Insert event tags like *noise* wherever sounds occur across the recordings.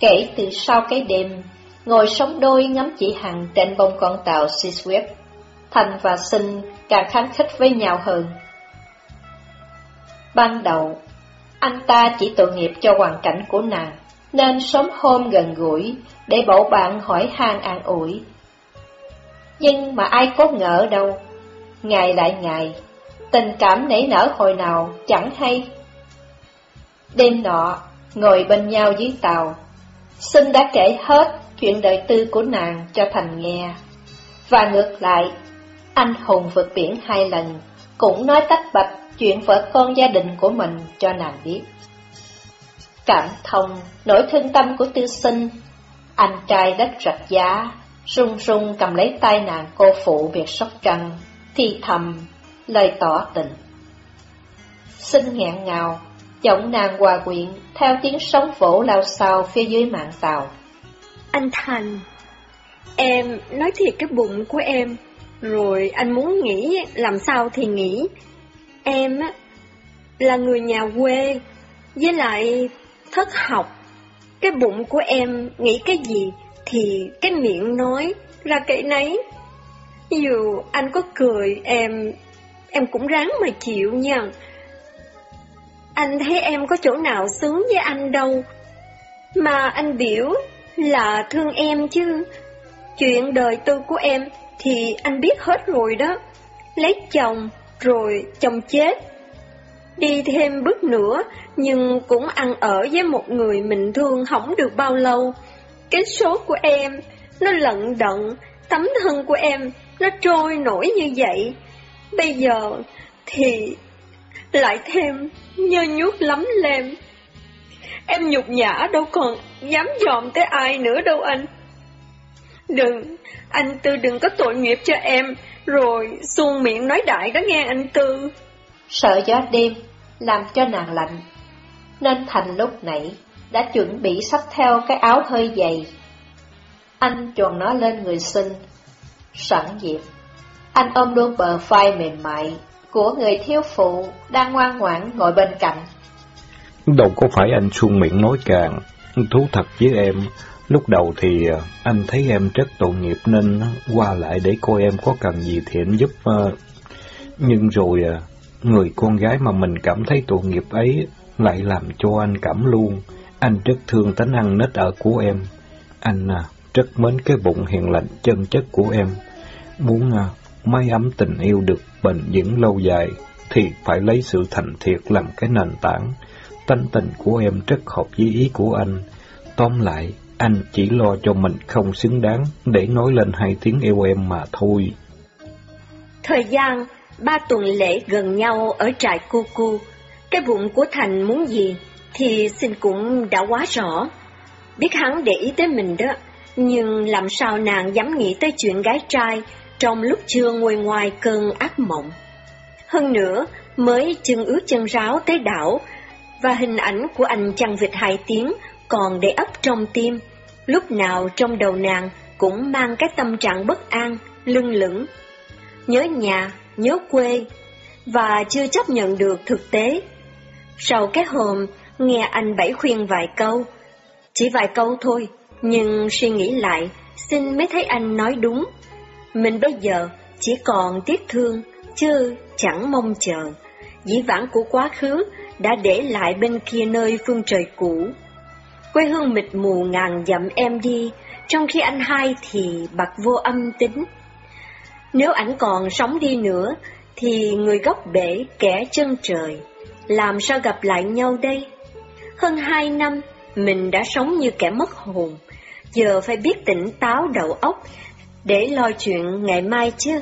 Kể từ sau cái đêm, ngồi sống đôi ngắm chị Hằng trên bông con tàu Seaswift, Thành và Sinh càng kháng khích với nhau hơn. Ban đầu, anh ta chỉ tội nghiệp cho hoàn cảnh của nàng, nên sớm hôm gần gũi để bầu bạn hỏi han an ủi. Nhưng mà ai có ngờ đâu, ngày lại ngày, tình cảm nảy nở hồi nào chẳng hay. Đêm nọ, ngồi bên nhau dưới tàu, Sinh đã kể hết chuyện đời tư của nàng cho Thành nghe. Và ngược lại, anh hùng vượt biển hai lần, cũng nói tách bạch chuyện vợ con gia đình của mình cho nàng biết. Cảm thông, nỗi thương tâm của tư sinh, anh trai đất rạch giá, run run cầm lấy tay nàng cô phụ việc sóc trăng, thi thầm, lời tỏ tình. Sinh nghẹn ngào, giọng nàng hòa quyện theo tiếng sóng vỗ lao xào phía dưới mạng tàu. Anh Thành, em nói thiệt cái bụng của em, rồi anh muốn nghĩ làm sao thì nghĩ. Em á là người nhà quê, với lại thất học. Cái bụng của em nghĩ cái gì thì cái miệng nói ra cái nấy. Dù anh có cười em, em cũng ráng mà chịu nha. Anh thấy em có chỗ nào xứng với anh đâu. Mà anh biểu là thương em chứ. Chuyện đời tư của em thì anh biết hết rồi đó. Lấy chồng, rồi chồng chết. Đi thêm bước nữa, nhưng cũng ăn ở với một người mình thương không được bao lâu. Cái số của em, nó lận đận, tấm thân của em, nó trôi nổi như vậy. Bây giờ thì lại thêm nhơ nhuốc lắm lem Em nhục nhã đâu còn dám dòm tới ai nữa đâu anh. Đừng, anh Tư đừng có tội nghiệp cho em, rồi xuông miệng nói đại đó nghe anh Tư. Sợ gió đêm, làm cho nàng lạnh, nên Thành lúc nãy đã chuẩn bị sắp theo cái áo hơi dày. Anh tròn nó lên người sinh, sẵn dịp. Anh ôm luôn bờ vai mềm mại của người thiếu phụ đang ngoan ngoãn ngồi bên cạnh. Đâu có phải anh xuông miệng nói càng, thú thật với em, lúc đầu thì à, anh thấy em rất tội nghiệp nên qua lại để coi em có cần gì thì anh giúp. À. Nhưng rồi à, người con gái mà mình cảm thấy tội nghiệp ấy lại làm cho anh cảm luôn. Anh rất thương tính ăn nết ở của em. Anh rất mến cái bụng hiền lành chân chất của em. Muốn mái ấm tình yêu được bền vững lâu dài, thì phải lấy sự thành thiệt làm cái nền tảng. Tánh tình của em rất hợp với ý của anh. Tóm lại, anh chỉ lo cho mình không xứng đáng để nói lên hai tiếng yêu em mà thôi. Thời gian, ba tuần lễ gần nhau ở trại cu cu, Cái bụng của Thành muốn gì thì xin cũng đã quá rõ. Biết hắn để ý tới mình đó, nhưng làm sao nàng dám nghĩ tới chuyện gái trai trong lúc chưa ngồi ngoài cơn ác mộng. Hơn nữa, mới chân ướt chân ráo tới đảo, và hình ảnh của anh chăn vịt hai tiếng còn để ấp trong tim, lúc nào trong đầu nàng cũng mang cái tâm trạng bất an, lưng lửng. Nhớ nhà, nhớ quê, và chưa chấp nhận được thực tế. Sau cái hôm, nghe anh bảy khuyên vài câu, chỉ vài câu thôi, nhưng suy nghĩ lại, xin mới thấy anh nói đúng. Mình bây giờ chỉ còn tiếc thương, chứ chẳng mong chờ. Dĩ vãng của quá khứ đã để lại bên kia nơi phương trời cũ. Quê hương mịt mù ngàn dặm em đi, trong khi anh hai thì bạc vô âm tính. Nếu ảnh còn sống đi nữa, thì người gốc bể kẻ chân trời, làm sao gặp lại nhau đây? Hơn hai năm, mình đã sống như kẻ mất hồn, giờ phải biết tỉnh táo đầu óc để lo chuyện ngày mai chứ.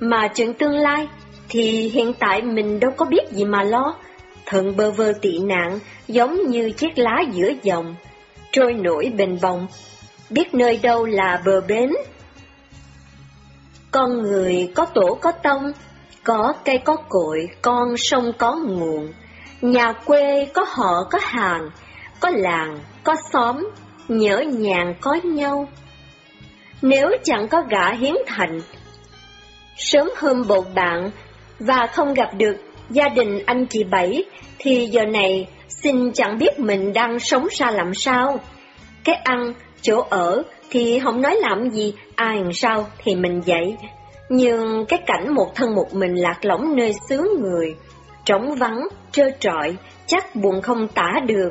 Mà chuyện tương lai thì hiện tại mình đâu có biết gì mà lo. Thận bơ vơ tị nạn giống như chiếc lá giữa dòng, trôi nổi bền bồng, biết nơi đâu là bờ bến. Con người có tổ có tông, có cây có cội, con sông có nguồn, nhà quê có họ có hàng, có làng, có xóm, nhớ nhàng có nhau. Nếu chẳng có gã hiến thành, sớm hôm bột bạn và không gặp được gia đình anh chị Bảy, thì giờ này xin chẳng biết mình đang sống ra làm sao. Cái ăn, chỗ ở thì không nói làm gì, ai làm sao thì mình vậy Nhưng cái cảnh một thân một mình lạc lõng nơi xứ người, trống vắng, trơ trọi, chắc buồn không tả được.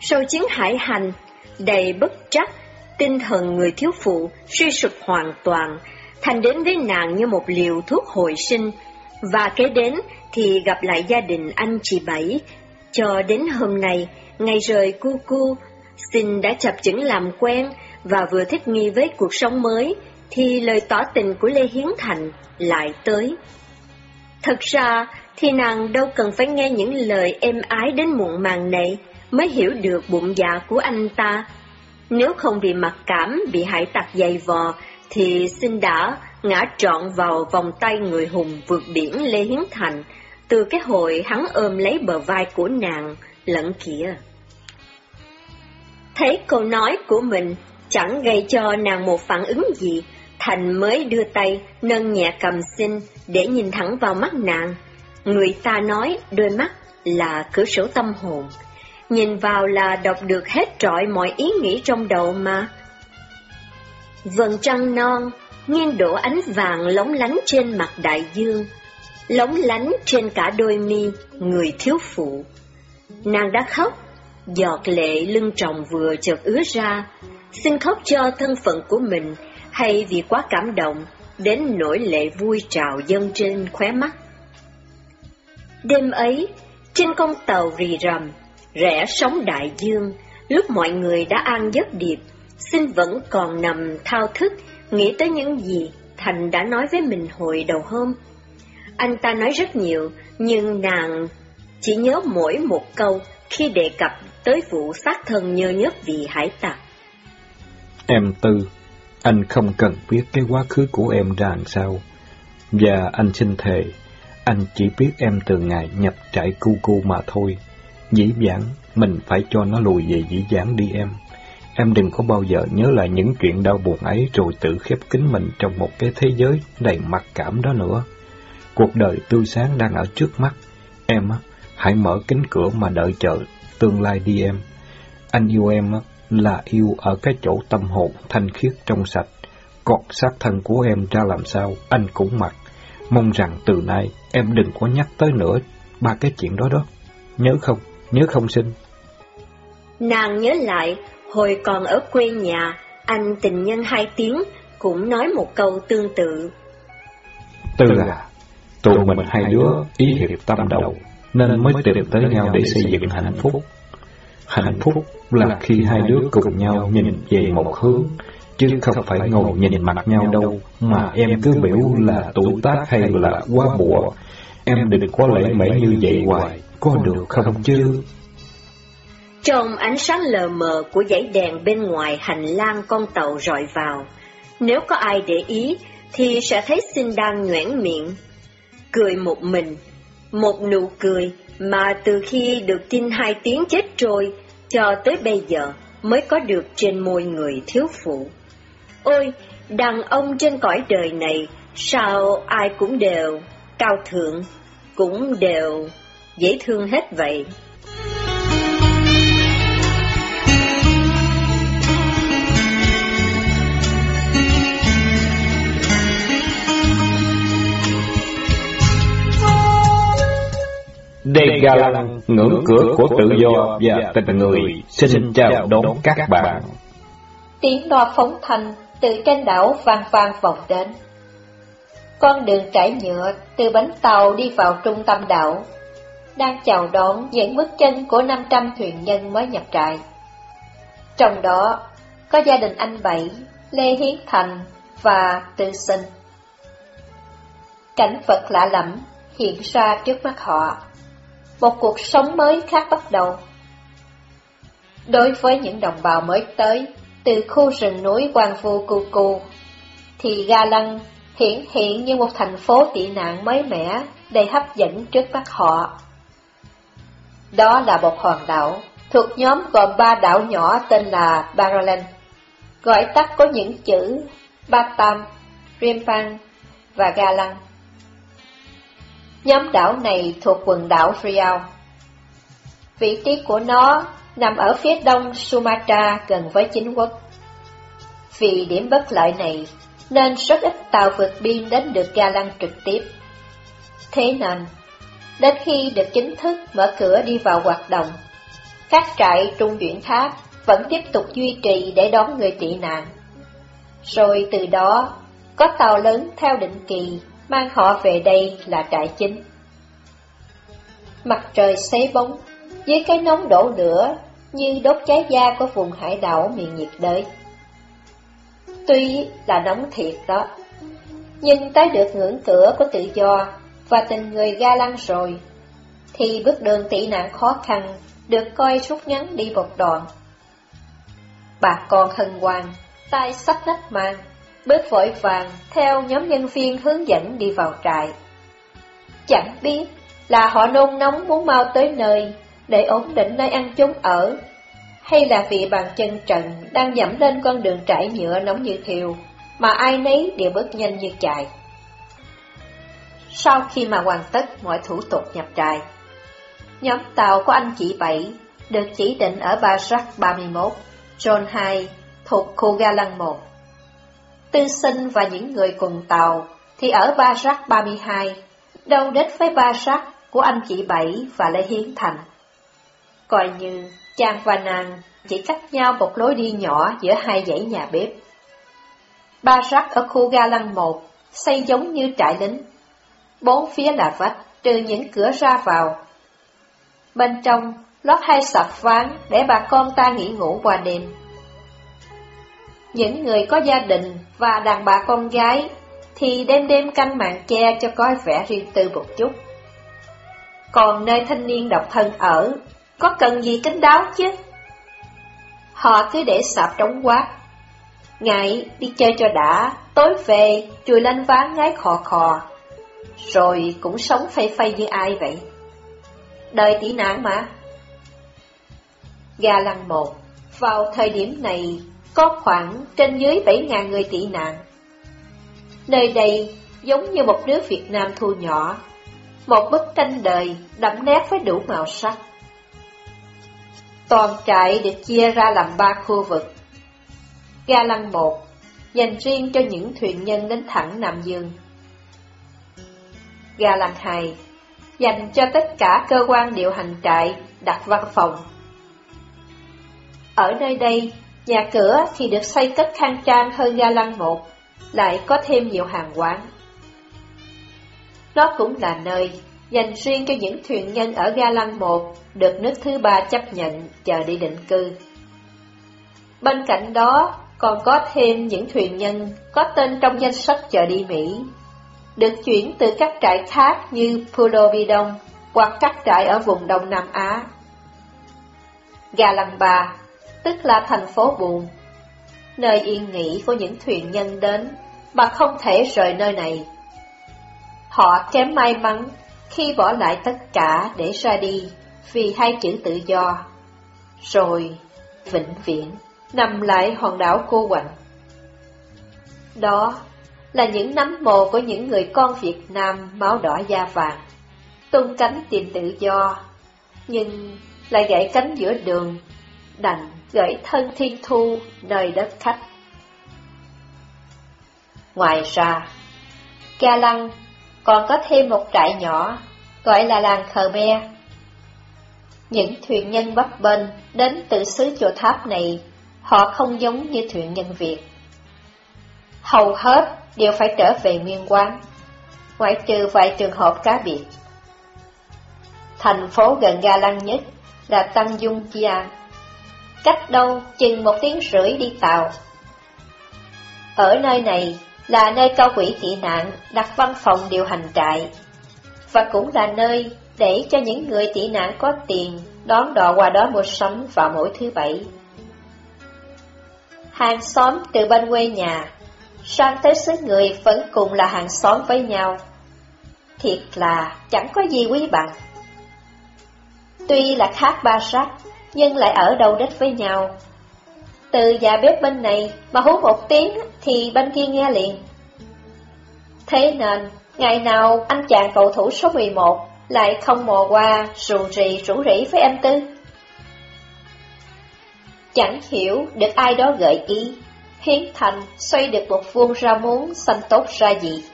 Sau chiến hải hành, đầy bất trắc, tinh thần người thiếu phụ suy sụp hoàn toàn, thành đến với nàng như một liều thuốc hồi sinh, và kế đến thì gặp lại gia đình anh chị Bảy. Cho đến hôm nay, ngày rời cu cu, xin đã chập chững làm quen và vừa thích nghi với cuộc sống mới, thì lời tỏ tình của Lê Hiến Thành lại tới. Thật ra thì nàng đâu cần phải nghe những lời êm ái đến muộn màng này mới hiểu được bụng dạ của anh ta. Nếu không bị mặc cảm, bị hải tặc dày vò, thì xin đã ngã trọn vào vòng tay người hùng vượt biển Lê Hiến Thành, từ cái hồi hắn ôm lấy bờ vai của nàng lẫn kia. Thấy câu nói của mình chẳng gây cho nàng một phản ứng gì, Thành mới đưa tay nâng nhẹ cầm xin để nhìn thẳng vào mắt nàng. Người ta nói đôi mắt là cửa sổ tâm hồn, nhìn vào là đọc được hết trọi mọi ý nghĩ trong đầu mà. Vầng trăng non, nghiêng đổ ánh vàng lóng lánh trên mặt đại dương, lóng lánh trên cả đôi mi người thiếu phụ. Nàng đã khóc, giọt lệ lưng tròng vừa chợt ứa ra, xin khóc cho thân phận của mình hay vì quá cảm động, đến nỗi lệ vui trào dâng trên khóe mắt. Đêm ấy, trên con tàu rì rầm, rẽ sóng đại dương, lúc mọi người đã an giấc điệp, xin vẫn còn nằm thao thức, nghĩ tới những gì Thành đã nói với mình hồi đầu hôm. Anh ta nói rất nhiều, nhưng nàng chỉ nhớ mỗi một câu khi đề cập tới vụ sát thân nhơ nhớp vì hải tặc. Em Tư, anh không cần biết cái quá khứ của em ra làm sao. Và anh xin thề, anh chỉ biết em từ ngày nhập trại cu cu mà thôi. Dĩ dãn, mình phải cho nó lùi về dĩ dãn đi em. Em đừng có bao giờ nhớ lại những chuyện đau buồn ấy rồi tự khép kín mình trong một cái thế giới đầy mặc cảm đó nữa. Cuộc đời tươi sáng đang ở trước mắt. Em hãy mở cánh cửa mà đợi chờ tương lai đi em. Anh yêu em là yêu ở cái chỗ tâm hồn thanh khiết trong sạch. Còn xác thân của em ra làm sao, anh cũng mặc. Mong rằng từ nay em đừng có nhắc tới nữa ba cái chuyện đó đó. Nhớ không? Nhớ không xin? Nàng nhớ lại, hồi còn ở quê nhà, anh tình nhân hai tiếng cũng nói một câu tương tự. Tư là, tụi mình hai đứa ý hiệp tâm đầu, nên mới tìm tới nhau để xây dựng hạnh phúc. Hạnh phúc là khi hai đứa cùng nhau nhìn về một hướng, chứ không phải ngồi nhìn mặt nhau đâu, mà em cứ biểu là tuổi tác hay là quá bụa. Em đừng có lễ mễ như vậy hoài, có được không chứ? Trong ánh sáng lờ mờ của dãy đèn bên ngoài hành lang con tàu rọi vào, nếu có ai để ý thì sẽ thấy Sinh đang nhoẻn miệng, cười một mình, một nụ cười mà từ khi được tin hai tiếng chết trôi cho tới bây giờ mới có được trên môi người thiếu phụ. Ôi, đàn ông trên cõi đời này sao ai cũng đều cao thượng, cũng đều dễ thương hết vậy. Đề Ga Lăng, ngưỡng cửa của tự do và tình người, xin chào đón các bạn. Tiếng loa phóng thanh từ trên đảo vang vang vọng đến. Con đường trải nhựa từ bánh tàu đi vào trung tâm đảo, đang chào đón những bước chân của 500 thuyền nhân mới nhập trại. Trong đó có gia đình anh Bảy, Lê Hiến Thành và Tư Sinh. Cảnh vật lạ lẫm hiện ra trước mắt họ một cuộc sống mới khác bắt đầu. Đối với những đồng bào mới tới, từ khu rừng núi Quang Phu Cu Cu, thì Ga Lăng hiển hiện như một thành phố tị nạn mới mẻ, đầy hấp dẫn trước mắt họ. Đó là một hòn đảo, thuộc nhóm gồm ba đảo nhỏ tên là Baralen, gọi tắt có những chữ Batam, Rimpang và Galang. Nhóm đảo này thuộc quần đảo Riau. Vị trí của nó nằm ở phía đông Sumatra gần với chính quốc. Vì điểm bất lợi này, nên rất ít tàu vượt biên đến được Galang trực tiếp. Thế nên, đến khi được chính thức mở cửa đi vào hoạt động, các trại trung chuyển tháp vẫn tiếp tục duy trì để đón người tị nạn. Rồi từ đó, có tàu lớn theo định kỳ mang họ về đây là trại chính. Mặt trời xế bóng, dưới cái nóng đổ lửa như đốt cháy da của vùng hải đảo miền nhiệt đới. Tuy là nóng thiệt đó, nhưng tới được ngưỡng cửa của tự do và tình người ga lăng rồi, thì bước đường tị nạn khó khăn được coi rút ngắn đi một đoạn. Bà con hân hoàng, tay sách nách mang, bước vội vàng theo nhóm nhân viên hướng dẫn đi vào trại. Chẳng biết là họ nôn nóng muốn mau tới nơi để ổn định nơi ăn chốn ở, hay là vì bàn chân trần đang dẫm lên con đường trải nhựa nóng như thiêu, mà ai nấy đều bước nhanh như chạy. Sau khi mà hoàn tất mọi thủ tục nhập trại, nhóm tàu của anh chị Bảy được chỉ định ở Barak 31, John 2, thuộc khu ga lăng 1. Tư sinh và những người cùng tàu thì ở Barak 32, đâu đến với Barak của anh chị Bảy và Lê Hiến Thành. Coi như chàng và nàng chỉ cách nhau một lối đi nhỏ giữa hai dãy nhà bếp. Barak ở khu ga lăng 1 xây giống như trại lính. Bốn phía là vách, trừ những cửa ra vào. Bên trong lót hai sập ván để bà con ta nghỉ ngủ qua đêm. Những người có gia đình và đàn bà con gái thì đêm đêm canh mạng che cho có vẻ riêng tư một chút. Còn nơi thanh niên độc thân ở, có cần gì kính đáo chứ? Họ cứ để sạp trống quát. Ngày đi chơi cho đã, tối về, chùi lên ván ngái khò khò. Rồi cũng sống phay phay như ai vậy? Đời tỷ nạn mà. Gà lăng một, vào thời điểm này có khoảng trên dưới 7.000 người tị nạn. Nơi đây giống như một nước Việt Nam thu nhỏ, một bức tranh đời đậm nét với đủ màu sắc. Toàn trại được chia ra làm ba khu vực. Ga lăng một dành riêng cho những thuyền nhân đến thẳng Nam Dương. Ga Làng hai dành cho tất cả cơ quan điều hành trại đặt văn phòng. Ở nơi đây, nhà cửa thì được xây cất khang trang hơn ga lăng một, lại có thêm nhiều hàng quán. Nó cũng là nơi dành riêng cho những thuyền nhân ở ga lăng một được nước thứ ba chấp nhận chờ đi định cư. Bên cạnh đó, còn có thêm những thuyền nhân có tên trong danh sách chờ đi Mỹ, được chuyển từ các trại khác như Pulovidong hoặc các trại ở vùng Đông Nam Á. Gà Lăng Bà, tức là thành phố buồn, nơi yên nghỉ của những thuyền nhân đến mà không thể rời nơi này. Họ kém may mắn khi bỏ lại tất cả để ra đi vì hai chữ tự do, rồi vĩnh viễn nằm lại hòn đảo cô quạnh. Đó là những nấm mồ của những người con Việt Nam máu đỏ da vàng, tung cánh tìm tự do, nhưng lại gãy cánh giữa đường, đành gãy thân thiên thu nơi đất khách. Ngoài ra, Ca Lăng còn có thêm một trại nhỏ gọi là làng Khờ Be. Những thuyền nhân bấp bênh đến từ xứ chùa tháp này, họ không giống như thuyền nhân Việt. Hầu hết đều phải trở về nguyên quán, ngoại trừ vài trường hợp cá biệt. Thành phố gần ga lăng nhất là Tăng Dung Chia, cách đâu chừng một tiếng rưỡi đi tàu. Ở nơi này là nơi cao quỷ tị nạn đặt văn phòng điều hành trại và cũng là nơi để cho những người tị nạn có tiền đón đò qua đó mua sắm vào mỗi thứ bảy. Hàng xóm từ bên quê nhà, sang tới xứ người vẫn cùng là hàng xóm với nhau. Thiệt là chẳng có gì quý bằng. Tuy là khác ba sắc, nhưng lại ở đầu đất với nhau. Từ nhà bếp bên này mà hú một tiếng thì bên kia nghe liền. Thế nên Ngày nào anh chàng cầu thủ số 11 lại không mò qua rù rì rủ rỉ với em Tư. Chẳng hiểu được ai đó gợi ý, Hiến Thành xoay được một vuông ra muốn xanh tốt ra gì.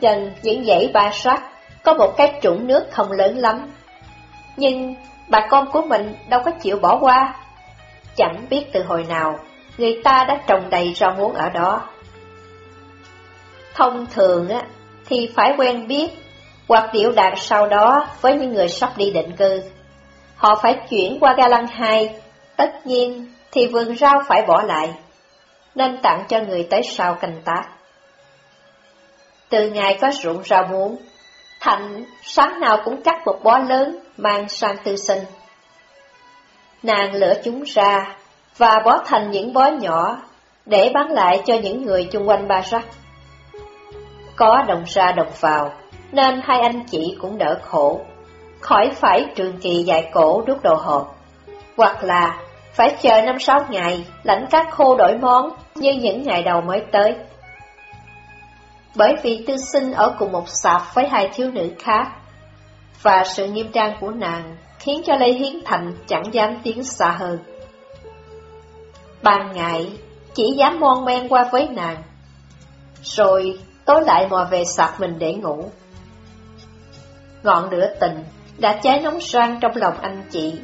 Trần những dãy ba sát, có một cái trũng nước không lớn lắm. Nhưng bà con của mình đâu có chịu bỏ qua. Chẳng biết từ hồi nào, người ta đã trồng đầy rau muống ở đó. Thông thường á, thì phải quen biết hoặc điệu đạt sau đó với những người sắp đi định cư. Họ phải chuyển qua ga lăng 2, tất nhiên thì vườn rau phải bỏ lại, nên tặng cho người tới sau canh tác. Từ ngày có ruộng rau muống, Thành sáng nào cũng cắt một bó lớn mang sang tư sinh. Nàng lửa chúng ra và bó thành những bó nhỏ để bán lại cho những người chung quanh ba rắc. Có đồng ra đồng vào, nên hai anh chị cũng đỡ khổ, khỏi phải trường kỳ dài cổ đút đồ hộp, hoặc là phải chờ năm sáu ngày lãnh các khô đổi món như những ngày đầu mới tới. Bởi vì tư sinh ở cùng một sạp với hai thiếu nữ khác, và sự nghiêm trang của nàng khiến cho Lê Hiến Thành chẳng dám tiến xa hơn. Ban ngày, chỉ dám mon men qua với nàng, rồi tối lại mò về sạp mình để ngủ. Ngọn lửa tình đã cháy nóng rang trong lòng anh chị.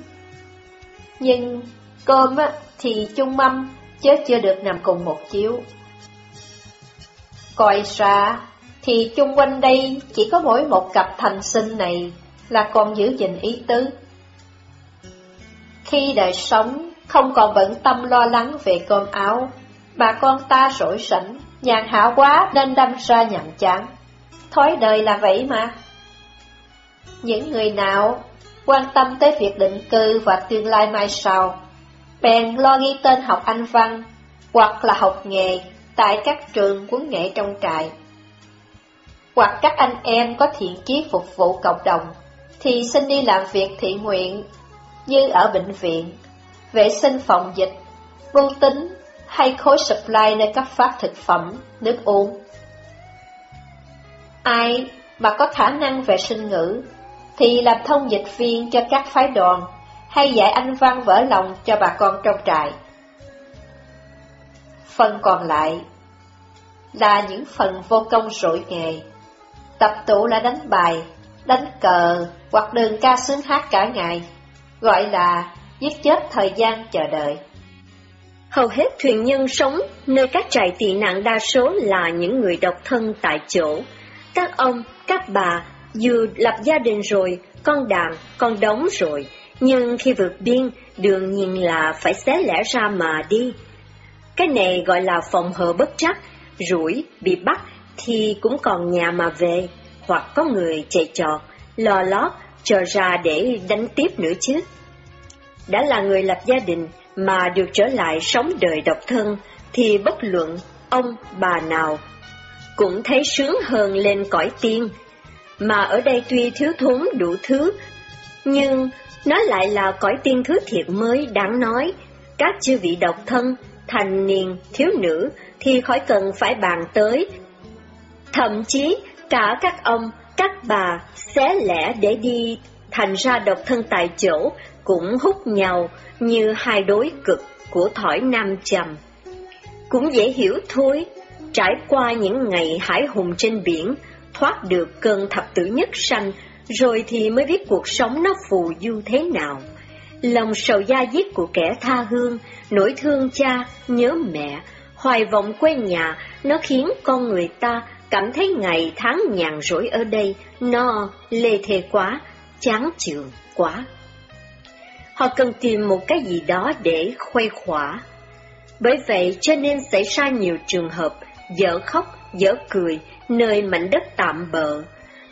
Nhưng cơm á, thì chung mâm, chết chưa được nằm cùng một chiếu. Coi xa thì chung quanh đây chỉ có mỗi một cặp thành sinh này là còn giữ gìn ý tứ. Khi đời sống không còn bận tâm lo lắng về cơm áo, bà con ta sổi sảnh, nhàn hảo quá nên đâm ra nhậm chán. Thói đời là vậy mà. Những người nào quan tâm tới việc định cư và tương lai mai sau, bèn lo ghi tên học Anh văn hoặc là học nghề tại các trường huấn nghệ trong trại. Hoặc các anh em có thiện chí phục vụ cộng đồng, thì xin đi làm việc thiện nguyện như ở bệnh viện, vệ sinh phòng dịch, bưu tính hay khối supply nơi cấp phát thực phẩm, nước uống. Ai mà có khả năng về sinh ngữ thì làm thông dịch viên cho các phái đoàn hay dạy anh văn vỡ lòng cho bà con trong trại. Phần còn lại là những phần vô công rỗi nghề, tập tụ là đánh bài, đánh cờ hoặc đường ca sướng hát cả ngày, gọi là giết chết thời gian chờ đợi. Hầu hết thuyền nhân sống nơi các trại tị nạn đa số là những người độc thân tại chỗ. Các ông, các bà, dù lập gia đình rồi, con đàn, con đống rồi, nhưng khi vượt biên, đương nhiên là phải xé lẻ ra mà đi. Cái này gọi là phòng hờ bất trắc, rủi, bị bắt thì cũng còn nhà mà về, hoặc có người chạy trọt, lo lót, chờ ra để đánh tiếp nữa chứ. Đã là người lập gia đình mà được trở lại sống đời độc thân, thì bất luận ông, bà nào cũng thấy sướng hơn lên cõi tiên. Mà ở đây tuy thiếu thốn đủ thứ, nhưng nó lại là cõi tiên thứ thiệt mới đáng nói. Các chư vị độc thân, thành niên, thiếu nữ thì khỏi cần phải bàn tới. Thậm chí cả các ông, các bà xé lẻ để đi thành ra độc thân tại chỗ cũng hút nhau như hai đối cực của thỏi nam trầm. Cũng dễ hiểu thôi, trải qua những ngày hải hùng trên biển, thoát được cơn thập tử nhất sanh, rồi thì mới biết cuộc sống nó phù du thế nào. Lòng sầu da diết của kẻ tha hương, nỗi thương cha, nhớ mẹ, hoài vọng quê nhà, nó khiến con người ta cảm thấy ngày tháng nhàn rỗi ở đây, no, lê thề quá, chán chường quá. Họ cần tìm một cái gì đó để khuây khỏa. Bởi vậy cho nên xảy ra nhiều trường hợp dở khóc, dở cười, nơi mảnh đất tạm bợ.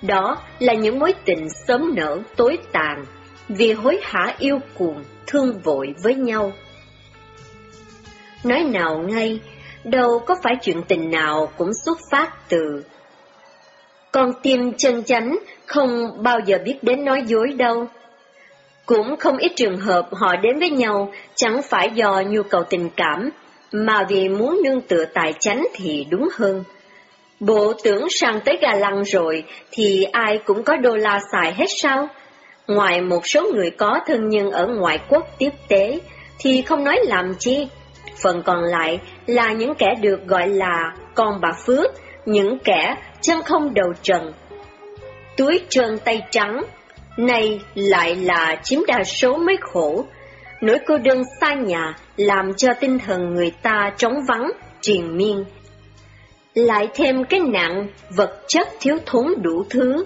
Đó là những mối tình sớm nở tối tàn, vì hối hả yêu cuồng, thương vội với nhau. Nói nào ngay, đâu có phải chuyện tình nào cũng xuất phát từ. Con tim chân chánh không bao giờ biết đến nói dối đâu. Cũng không ít trường hợp họ đến với nhau chẳng phải do nhu cầu tình cảm, mà vì muốn nương tựa tài chánh thì đúng hơn. Bộ tưởng sang tới gà lăng rồi thì ai cũng có đô la xài hết sao? ngoài một số người có thân nhân ở ngoại quốc tiếp tế, thì không nói làm chi. Phần còn lại là những kẻ được gọi là con bà Phước, những kẻ chân không đầu trần. Túi trơn tay trắng, nay lại là chiếm đa số mấy khổ. Nỗi cô đơn xa nhà làm cho tinh thần người ta trống vắng, triền miên. Lại thêm cái nặng vật chất thiếu thốn đủ thứ,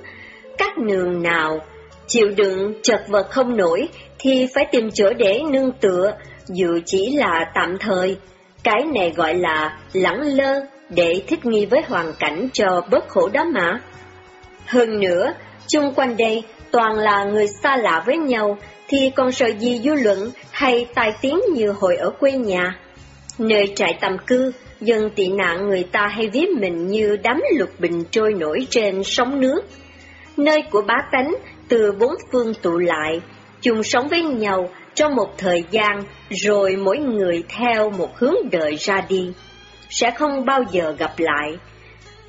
các nường nào chịu đựng chật vật không nổi thì phải tìm chỗ để nương tựa, dù chỉ là tạm thời. Cái này gọi là lẳng lơ để thích nghi với hoàn cảnh cho bớt khổ đó mà. Hơn nữa, chung quanh đây toàn là người xa lạ với nhau, thì còn sợ gì dư luận hay tai tiếng như hồi ở quê nhà. Nơi trại tạm cư, dân tị nạn người ta hay ví mình như đám lục bình trôi nổi trên sóng nước. Nơi của bá tánh từ bốn phương tụ lại, chung sống với nhau trong một thời gian, rồi mỗi người theo một hướng đời ra đi, sẽ không bao giờ gặp lại.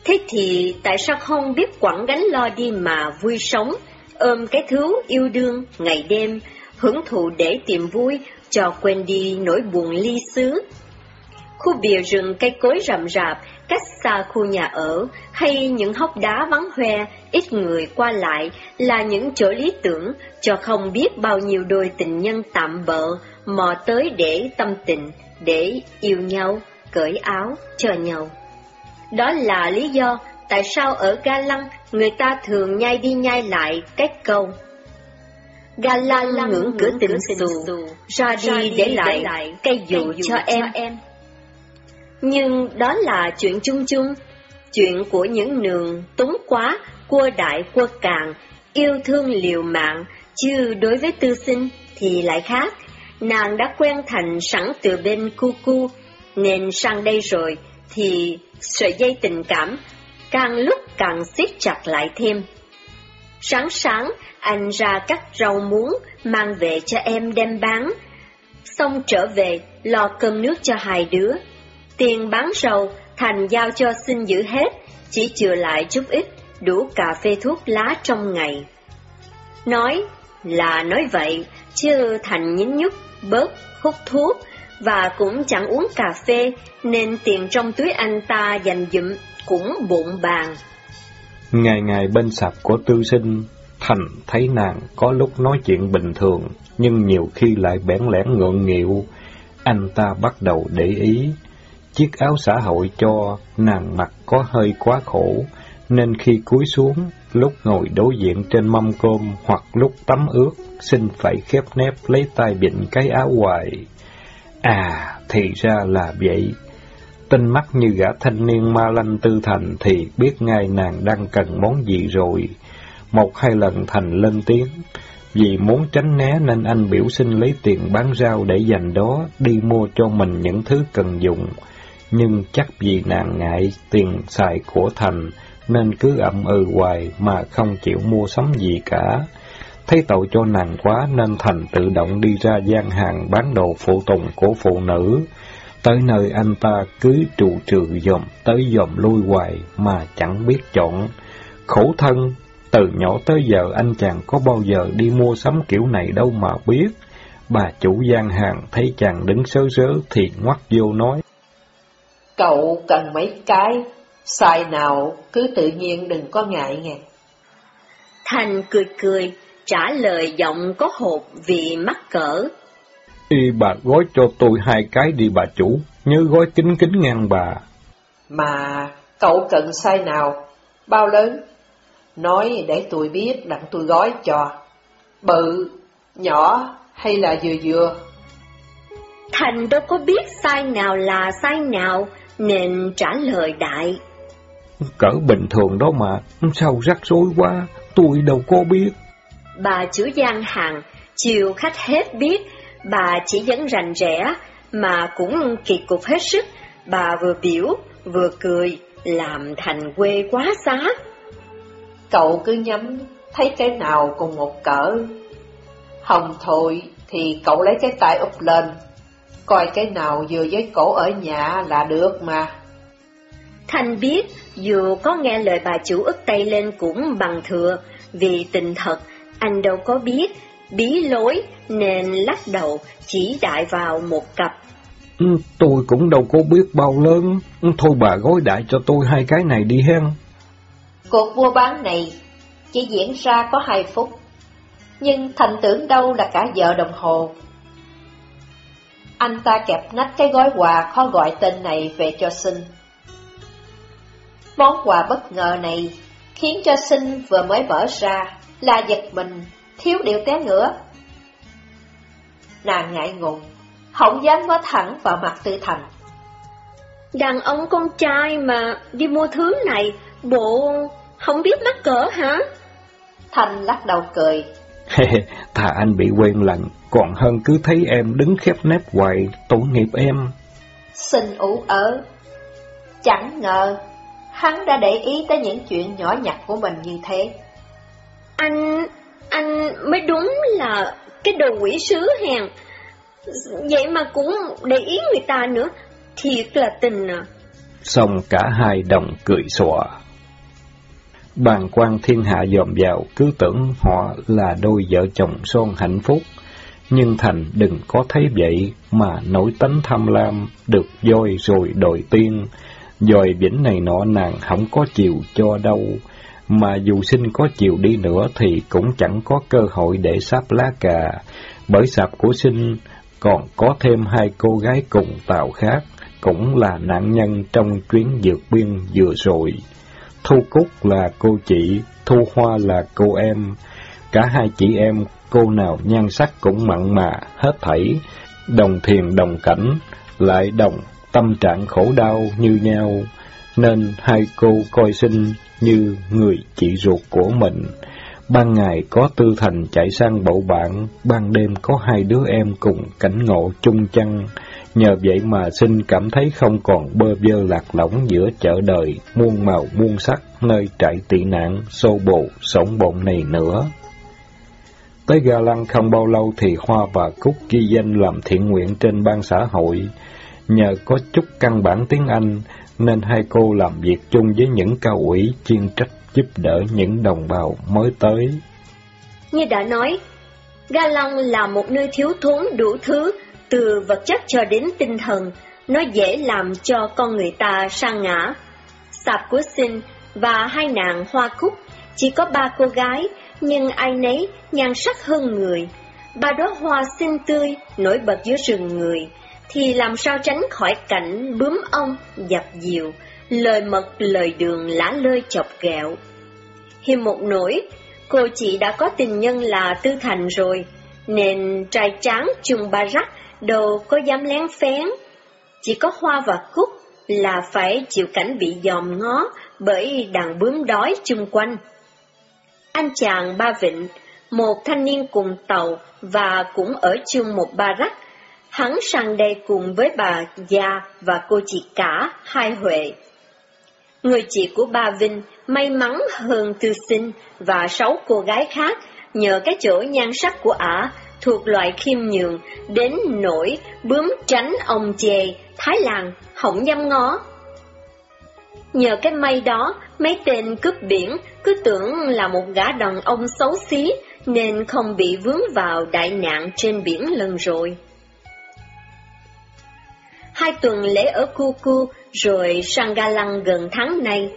Thế thì tại sao không biết quẳng gánh lo đi mà vui sống, ôm cái thứ yêu đương ngày đêm, hưởng thụ để tìm vui, cho quên đi nỗi buồn ly xứ. Khu bìa rừng cây cối rậm rạp, cách xa khu nhà ở, hay những hốc đá vắng hoe, ít người qua lại là những chỗ lý tưởng cho không biết bao nhiêu đôi tình nhân tạm bợ mò tới để tâm tình, để yêu nhau, cởi áo, chờ nhau. Đó là lý do tại sao ở ga lăng người ta thường nhai đi nhai lại cách câu. Ga lăng ngưỡng cửa tình xù, ra đi để lại cây dụ cho em. Nhưng đó là chuyện chung chung, chuyện của những nường túng quá, cua đại cua càng, yêu thương liều mạng, chứ đối với tư sinh thì lại khác. Nàng đã quen thành sẵn từ bên cu cu, nên sang đây rồi thì sợi dây tình cảm càng lúc càng siết chặt lại thêm. Sáng sáng, anh ra cắt rau muống, mang về cho em đem bán. Xong trở về, lo cơm nước cho hai đứa. Tiền bán rau, Thành giao cho xin giữ hết, chỉ chừa lại chút ít, đủ cà phê thuốc lá trong ngày. Nói là nói vậy, chứ Thành nhín nhúc, bớt, hút thuốc, và cũng chẳng uống cà phê, nên tiền trong túi anh ta dành dụm cũng bụng bàn. Ngày ngày bên sạp của tư sinh, Thành thấy nàng có lúc nói chuyện bình thường, nhưng nhiều khi lại bẽn lẽn ngượng nghịu. Anh ta bắt đầu để ý. Chiếc áo xã hội cho nàng mặc có hơi quá khổ, nên khi cúi xuống, lúc ngồi đối diện trên mâm cơm hoặc lúc tắm ướt, xin phải khép nép lấy tay bịnh cái áo hoài. À, thì ra là vậy. Tinh mắt như gã thanh niên ma lanh tư thành thì biết ngay nàng đang cần món gì rồi. Một hai lần thành lên tiếng. Vì muốn tránh né nên anh biểu xin lấy tiền bán rau để dành đó đi mua cho mình những thứ cần dùng. Nhưng chắc vì nàng ngại tiền xài của Thành nên cứ ậm ừ hoài mà không chịu mua sắm gì cả. Thấy tội cho nàng quá nên Thành tự động đi ra gian hàng bán đồ phụ tùng của phụ nữ. Tới nơi anh ta cứ trụ trừ dòm tới dòm lui hoài mà chẳng biết chọn. Khổ thân, từ nhỏ tới giờ anh chàng có bao giờ đi mua sắm kiểu này đâu mà biết. Bà chủ gian hàng thấy chàng đứng sớ sớ thì ngoắt vô nói. Cậu cần mấy cái, xài nào cứ tự nhiên đừng có ngại nghe. Thành cười cười, trả lời giọng có hộp vì mắc cỡ. Y bà gói cho tôi hai cái đi bà chủ, nhớ gói kính kính ngang bà. Mà cậu cần size nào? Bao lớn? Nói để tôi biết đặng tôi gói cho. Bự, nhỏ hay là vừa vừa? Thành đâu có biết size nào là size nào, nên trả lời đại. Cỡ bình thường đó mà, sao rắc rối quá, tôi đâu có biết. Bà chủ gian hàng, chiều khách hết biết, bà chỉ dẫn rành rẽ, mà cũng kỳ cục hết sức, bà vừa biểu, vừa cười, làm thành quê quá xá. Cậu cứ nhắm, thấy cái nào cùng một cỡ. Hồng thôi thì cậu lấy cái tay úp lên, coi cái nào vừa với cổ ở nhà là được mà. Thanh biết, dù có nghe lời bà chủ ức tay lên cũng bằng thừa, vì tình thật, Anh đâu có biết, bí lối nên lắc đầu chỉ đại vào một cặp. Ừ, tôi cũng đâu có biết bao lớn, ừ, thôi bà gói đại cho tôi hai cái này đi hen. Cuộc mua bán này chỉ diễn ra có hai phút, nhưng thành tưởng đâu là cả giờ đồng hồ. Anh ta kẹp nách cái gói quà khó gọi tên này về cho sinh. Món quà bất ngờ này khiến cho sinh vừa mới mở ra là giật mình, thiếu điều té ngửa. Nàng ngại ngùng, không dám ngó thẳng vào mặt Tư Thành. Đàn ông con trai mà đi mua thứ này, bộ không biết mắc cỡ hả? Thành lắc đầu cười. *laughs* Thà anh bị quen lạnh, còn hơn cứ thấy em đứng khép nép hoài, tội nghiệp em. Xin ủ ớ. Chẳng ngờ, hắn đã để ý tới những chuyện nhỏ nhặt của mình như thế. Anh, anh mới đúng là cái đồ quỷ sứ hèn. Vậy mà cũng để ý người ta nữa, thiệt là tình à. Xong cả hai đồng cười xòa. Bàn quan thiên hạ dòm vào, cứ tưởng họ là đôi vợ chồng son hạnh phúc. Nhưng Thành đừng có thấy vậy mà nổi tánh tham lam, được voi rồi đòi tiên. Dòi vĩnh này nọ nàng không có chịu cho đâu, mà dù sinh có chịu đi nữa thì cũng chẳng có cơ hội để sáp lá cà, bởi sạp của sinh còn có thêm hai cô gái cùng tàu khác, cũng là nạn nhân trong chuyến vượt biên vừa rồi. Thu Cúc là cô chị, Thu Hoa là cô em. Cả hai chị em, cô nào nhan sắc cũng mặn mà, hết thảy, đồng thiền đồng cảnh, lại đồng tâm trạng khổ đau như nhau, nên hai cô coi sinh như người chị ruột của mình. Ban ngày có tư thành chạy sang bậu bạn, ban đêm có hai đứa em cùng cảnh ngộ chung chăng. Nhờ vậy mà sinh cảm thấy không còn bơ vơ lạc lõng giữa chợ đời, muôn màu muôn sắc, nơi trại tị nạn, xô bồ, sống bộn này nữa. Tới Ga Lăng không bao lâu thì Hoa và Cúc ghi danh làm thiện nguyện trên ban xã hội. Nhờ có chút căn bản tiếng Anh, nên hai cô làm việc chung với những cao ủy chuyên trách giúp đỡ những đồng bào mới tới. Như đã nói, Ga Lăng là một nơi thiếu thốn đủ thứ, từ vật chất cho đến tinh thần, nó dễ làm cho con người ta sa ngã. Sạp của sinh và hai nàng hoa cúc, chỉ có ba cô gái, nhưng ai nấy nhan sắc hơn người. Ba đóa hoa xinh tươi, nổi bật giữa rừng người, thì làm sao tránh khỏi cảnh bướm ong, dập diều, lời mật lời đường lá lơi chọc ghẹo. Hiềm một nỗi, cô chị đã có tình nhân là Tư Thành rồi, nên trai tráng chung ba rắc đâu có dám lén phén. Chỉ có hoa và cúc là phải chịu cảnh bị dòm ngó bởi đàn bướm đói chung quanh. Anh chàng Ba Vịnh, một thanh niên cùng tàu và cũng ở chung một ba rắc, hắn sang đây cùng với bà Gia và cô chị cả hai Huệ. Người chị của ba Vinh may mắn hơn Tư Sinh và sáu cô gái khác nhờ cái chỗ nhan sắc của ả thuộc loại khiêm nhường đến nỗi bướm tránh ông chề Thái Lan không dám ngó. Nhờ cái may đó, mấy tên cướp biển cứ tưởng là một gã đàn ông xấu xí nên không bị vướng vào đại nạn trên biển lần rồi. Hai tuần lễ ở Cucu rồi sang Ga Lăng gần tháng nay.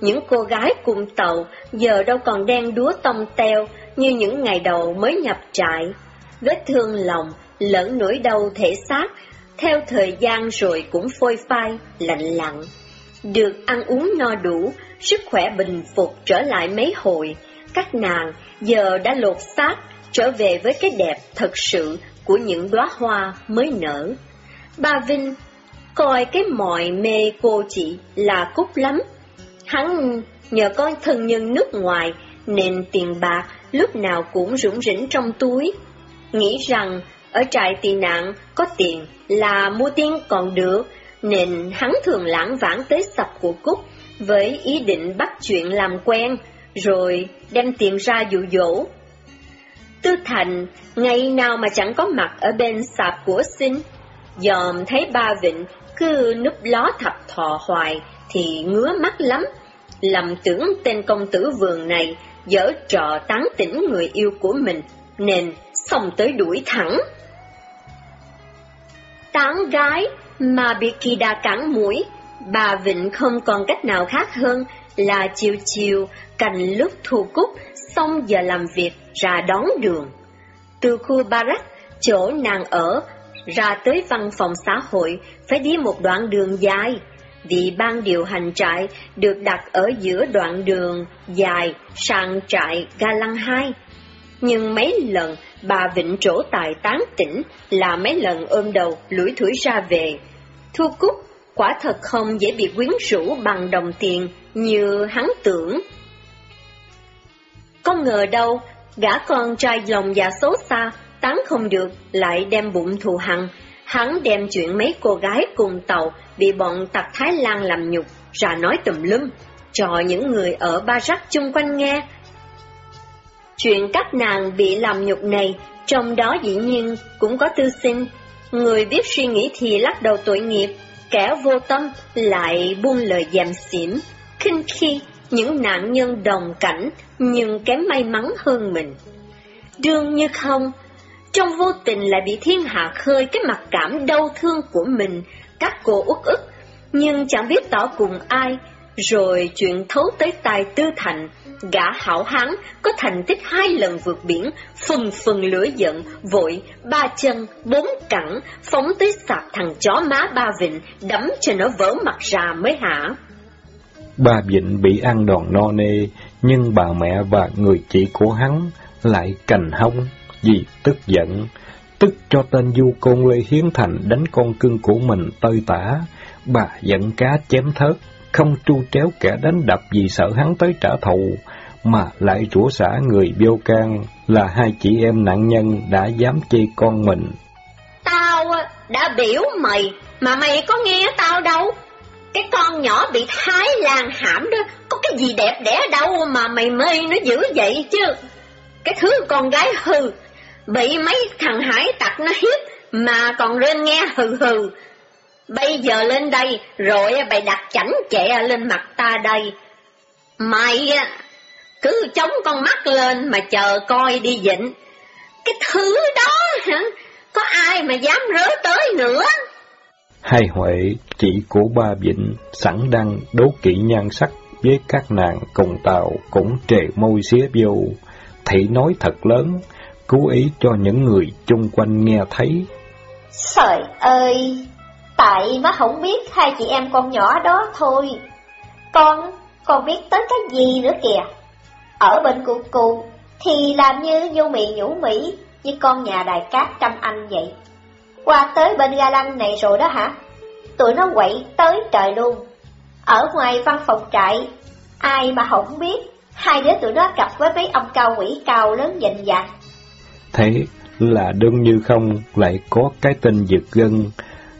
Những cô gái cùng tàu giờ đâu còn đen đúa tông teo như những ngày đầu mới nhập trại. Vết thương lòng, lẫn nỗi đau thể xác, theo thời gian rồi cũng phôi phai, lạnh lặng. Được ăn uống no đủ, sức khỏe bình phục trở lại mấy hồi, các nàng giờ đã lột xác trở về với cái đẹp thật sự của những đóa hoa mới nở. Ba Vinh coi cái mọi mê cô chị là cúc lắm. Hắn nhờ con thân nhân nước ngoài nên tiền bạc lúc nào cũng rủng rỉnh trong túi. Nghĩ rằng ở trại tị nạn có tiền là mua tiền còn được, nên hắn thường lãng vãng tới sập của Cúc với ý định bắt chuyện làm quen, rồi đem tiền ra dụ dỗ. Tư Thành ngày nào mà chẳng có mặt ở bên sạp của sinh, dòm thấy ba vịnh cứ núp ló thập thò hoài thì ngứa mắt lắm, lầm tưởng tên công tử vườn này dở trò tán tỉnh người yêu của mình, nên xong tới đuổi thẳng. Tán gái mà bị kỳ đà cắn mũi, bà Vịnh không còn cách nào khác hơn là chiều chiều cành lúc thu cúc xong giờ làm việc ra đón đường. Từ khu barrack, chỗ nàng ở, ra tới văn phòng xã hội phải đi một đoạn đường dài, vì ban điều hành trại được đặt ở giữa đoạn đường dài sang trại ga lăng 2. Nhưng mấy lần bà Vịnh trổ tài tán tỉnh là mấy lần ôm đầu lủi thủi ra về. Thu Cúc quả thật không dễ bị quyến rũ bằng đồng tiền như hắn tưởng. Không ngờ đâu, gã con trai lòng dạ xấu xa, tán không được, lại đem bụng thù hằn. Hắn đem chuyện mấy cô gái cùng tàu bị bọn tặc Thái Lan làm nhục, ra nói tùm lum, cho những người ở ba rắc chung quanh nghe. Chuyện các nàng bị làm nhục này, trong đó dĩ nhiên cũng có tư sinh. Người biết suy nghĩ thì lắc đầu tội nghiệp, kẻ vô tâm lại buông lời dèm xỉm, khinh khi những nạn nhân đồng cảnh nhưng kém may mắn hơn mình. Đương như không, trong vô tình lại bị thiên hạ khơi cái mặt cảm đau thương của mình, các cô uất ức, nhưng chẳng biết tỏ cùng ai, rồi chuyện thấu tới tài tư thành, gã hảo hán có thành tích hai lần vượt biển, phần phần lửa giận, vội, ba chân, bốn cẳng, phóng tới sạp thằng chó má ba vịnh, đấm cho nó vỡ mặt ra mới hả. Ba Vịnh bị ăn đòn no nê, nhưng bà mẹ và người chị của hắn lại cành hông vì tức giận, tức cho tên du côn Lê Hiến Thành đánh con cưng của mình tơi tả. Bà giận cá chém thớt, không tru tréo kẻ đánh đập vì sợ hắn tới trả thù, mà lại rủa xả người vô can là hai chị em nạn nhân đã dám chê con mình. Tao đã biểu mày, mà mày có nghe tao đâu. Cái con nhỏ bị Thái Lan hãm đó, có cái gì đẹp đẽ đâu mà mày mê nó dữ vậy chứ. Cái thứ con gái hư, bị mấy thằng hải tặc nó hiếp, mà còn lên nghe hừ hừ. Bây giờ lên đây, rồi bày đặt chảnh chẹ lên mặt ta đây. Mày cứ chống con mắt lên mà chờ coi đi dịnh. Cái thứ đó hả? Có ai mà dám rớ tới nữa? Hai Huệ, chị của ba Vịnh, sẵn đang đố kỵ nhan sắc với các nàng cùng tàu cũng trề môi xía vô. Thị nói thật lớn, cố ý cho những người chung quanh nghe thấy. Trời ơi, tại má không biết hai chị em con nhỏ đó thôi. Con, con biết tới cái gì nữa kìa. Ở bên cụ cụ thì làm như vô mị nhũ mỹ như con nhà đại cát trăm anh vậy. Qua tới bên ga lăng này rồi đó hả? Tụi nó quậy tới trời luôn. Ở ngoài văn phòng trại, ai mà không biết, hai đứa tụi nó cặp với mấy ông cao quỷ cao lớn dịnh dạc. Thế là đương như không lại có cái tên giật gân,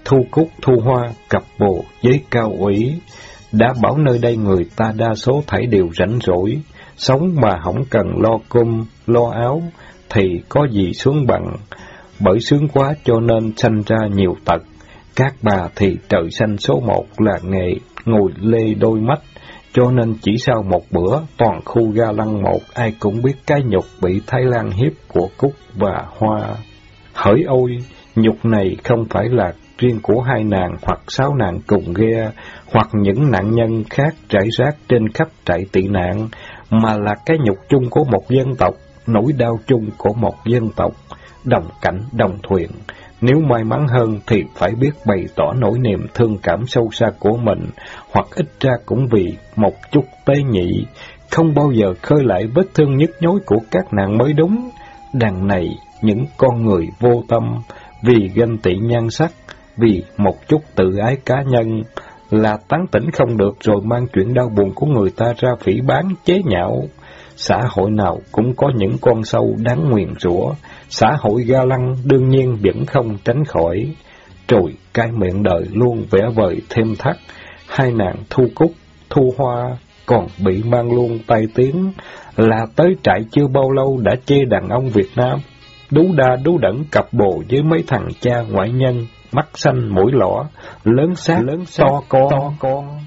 thu cúc thu hoa, cặp bồ giấy cao ủy. Đã bảo nơi đây người ta đa số thảy đều rảnh rỗi, sống mà không cần lo cơm, lo áo, thì có gì xuống bằng bởi sướng quá cho nên sanh ra nhiều tật. Các bà thì trời xanh số một là nghề ngồi lê đôi mắt, cho nên chỉ sau một bữa, toàn khu ga lăng một ai cũng biết cái nhục bị Thái Lan hiếp của Cúc và Hoa. Hỡi ôi, nhục này không phải là riêng của hai nàng hoặc sáu nàng cùng ghe, hoặc những nạn nhân khác trải rác trên khắp trại tị nạn, mà là cái nhục chung của một dân tộc, nỗi đau chung của một dân tộc đồng cảnh, đồng thuyền. Nếu may mắn hơn thì phải biết bày tỏ nỗi niềm thương cảm sâu xa của mình, hoặc ít ra cũng vì một chút tế nhị, không bao giờ khơi lại vết thương nhức nhối của các nạn mới đúng. Đằng này, những con người vô tâm, vì ganh tị nhan sắc, vì một chút tự ái cá nhân, là tán tỉnh không được rồi mang chuyện đau buồn của người ta ra phỉ bán chế nhạo. Xã hội nào cũng có những con sâu đáng nguyền rủa, xã hội ga lăng đương nhiên vẫn không tránh khỏi. Rồi cái miệng đời luôn vẽ vời thêm thắt, hai nàng thu cúc, thu hoa, còn bị mang luôn tay tiếng, là tới trại chưa bao lâu đã chê đàn ông Việt Nam. Đú đa đú đẩn cặp bồ với mấy thằng cha ngoại nhân, mắt xanh mũi lõ, lớn xác, lớn to con. To con.